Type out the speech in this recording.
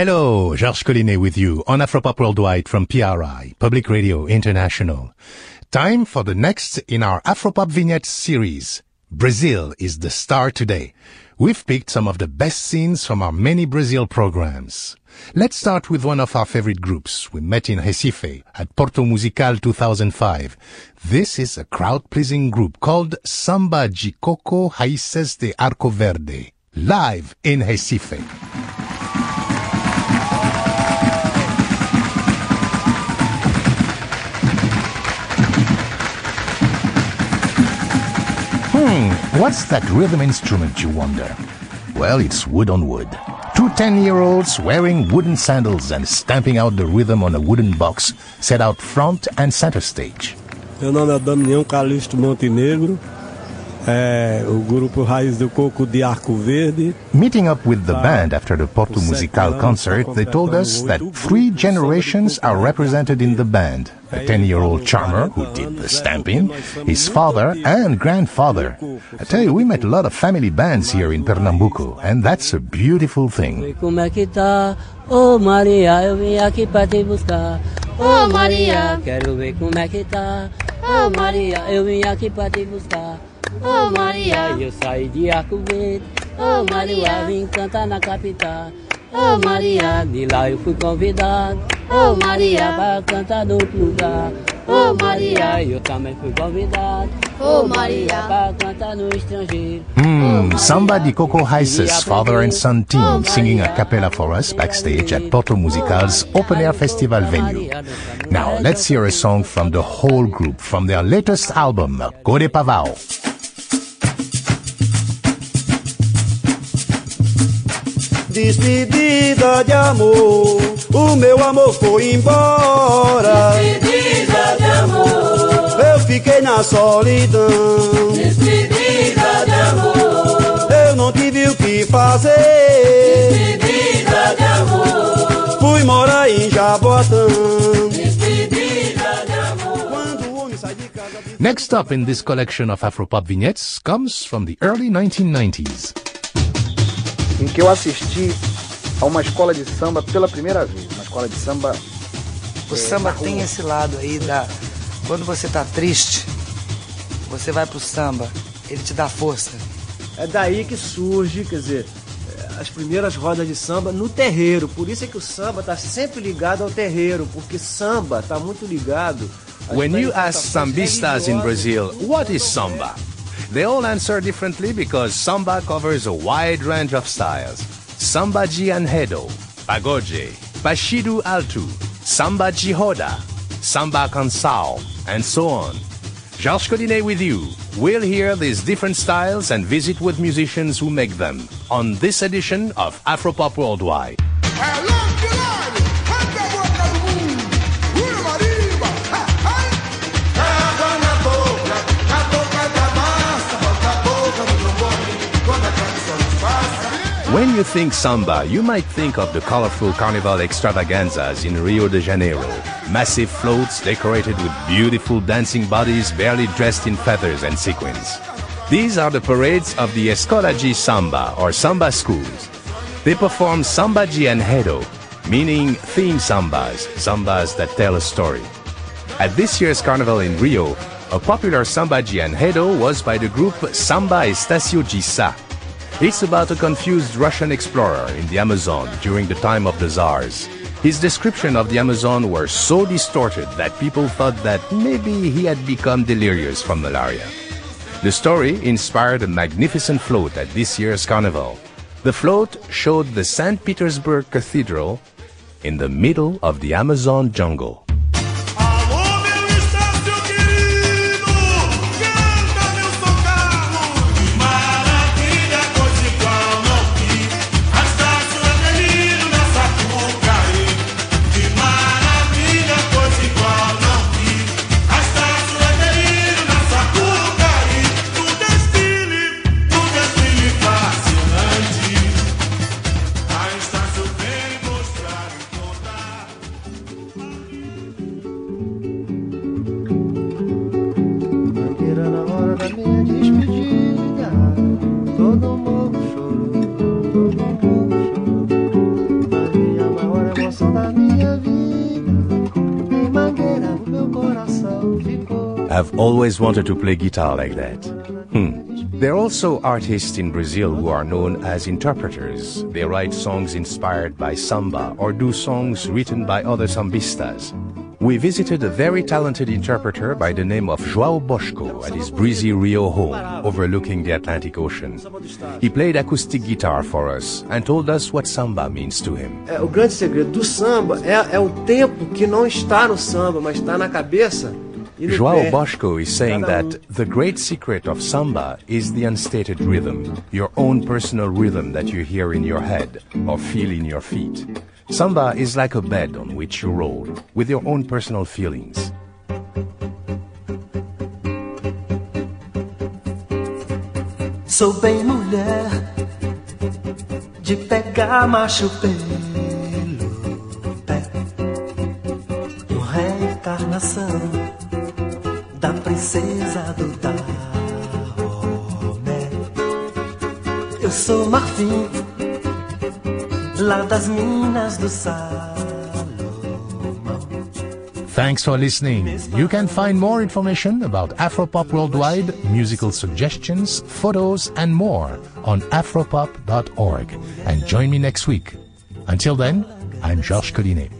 Hello, Georges Collinet with you on Afropop Worldwide from PRI, Public Radio International. Time for the next in our Afropop Vignette series. Brazil is the star today. We've picked some of the best scenes from our many Brazil programs. Let's start with one of our favorite groups. We met in Recife at Porto Musical 2005. This is a crowd-pleasing group called Samba de Coco Raízes de Arco Verde, live in Recife. Hmm, what's that rhythm instrument, you wonder? Well, it's wood on wood. Two 10-year-olds wearing wooden sandals and stamping out the rhythm on a wooden box set out front and center stage. Meu nome é Damião Calixto Montenegro. É, o grupo Raiz do Coco de Arco Verde. Meeting up with the band after the Porto Musical concert, they told us that three generations are represented in the band. A 10-year-old charmer who did the stamping, his father and grandfather. I tell you, we met a lot of family bands here in Pernambuco, and that's a beautiful thing. Como é que tá? Ô Maria, eu vim aqui pra te buscar. Ô oh, Maria, quero ver como é que tá. Ô Maria, eu vim aqui pra te buscar. Ô Maria, eu saí de Arco Verde. Oh, Ô Maria, vim cantar na capital. Ô Maria, de lá eu fui convidado. Ô Maria, pra cantar no outro lugar. Ô Maria, eu também fui convidado. Ô Maria, pra cantar no estrangeiro. Hmm, Samba de Coco Raízes father and son team singing a cappella for us backstage at Porto Musical's open air festival venue. Now, let's hear a song from the whole group from their latest album, Code Pavao. Despedida de amor, o meu amor foi embora. Despedida de amor, Eu fiquei na solidão. despedida de amor, Eu não tive o que fazer. despedida de amor, Fui morar em Jabotão. despedida de amor. Quando o homem sai de casa. Next up in this collection of Afropop vignettes comes from the early 1990s. Em que eu assisti a uma escola de samba pela primeira vez. Uma escola de samba. O samba tem esse lado aí da. Quando você tá triste, você vai pro samba, ele te dá força. É daí que surge, quer dizer, as primeiras rodas de samba no terreiro. Por isso é que o samba está sempre ligado ao terreiro, porque samba está muito ligado. When you ask sambistas in. Brazil, what is samba? They all answer differently because samba covers a wide range of styles. Samba de enredo, pagode, partido alto, samba de roda, samba-canção, and so on. Georges Collinet with you. We'll hear these different styles and visit with musicians who make them on this edition of Afropop Worldwide. When you think samba, you might think of the colorful carnival extravaganzas in Rio de Janeiro. Massive floats decorated with beautiful dancing bodies barely dressed in feathers and sequins. These are the parades of the Escola Samba or Samba schools. They perform Samba de Enredo, meaning theme sambas, sambas that tell a story. At this year's carnival in Rio, a popular samba de enredo was by the group Samba Estacio Sá. It's about a confused Russian explorer in the Amazon during the time of the Tsars. His description of the Amazon were so distorted that people thought that maybe he had become delirious from malaria. The story inspired a magnificent float at this year's carnival. The float showed the St. Petersburg Cathedral in the middle of the Amazon jungle. I've always wanted to play guitar like that. Hmm. There are also artists in Brazil who are known as interpreters. They write songs inspired by samba or do songs written by other sambistas. We visited a very talented interpreter by the name of João Bosco at his breezy Rio home overlooking the Atlantic Ocean. He played acoustic guitar for us and told us what samba means to him. O grande segredo do samba é o tempo que não está no samba, mas está na cabeça João. Bosco is saying that the great secret of samba is the unstated rhythm, your own personal rhythm that you hear in your head or feel in your feet. Samba is like a bed on which you roll with your own personal feelings. Sou bem mulher de pegar macho pelo pé. Uma reencarnação da princesa do Dahomey. Eu sou Marfim, lá das minas do Salomão. Thanks for listening. You can find more information about Afropop Worldwide, musical suggestions, photos, and more on afropop.org. And join me next week. Until then, I'm Georges Collinet.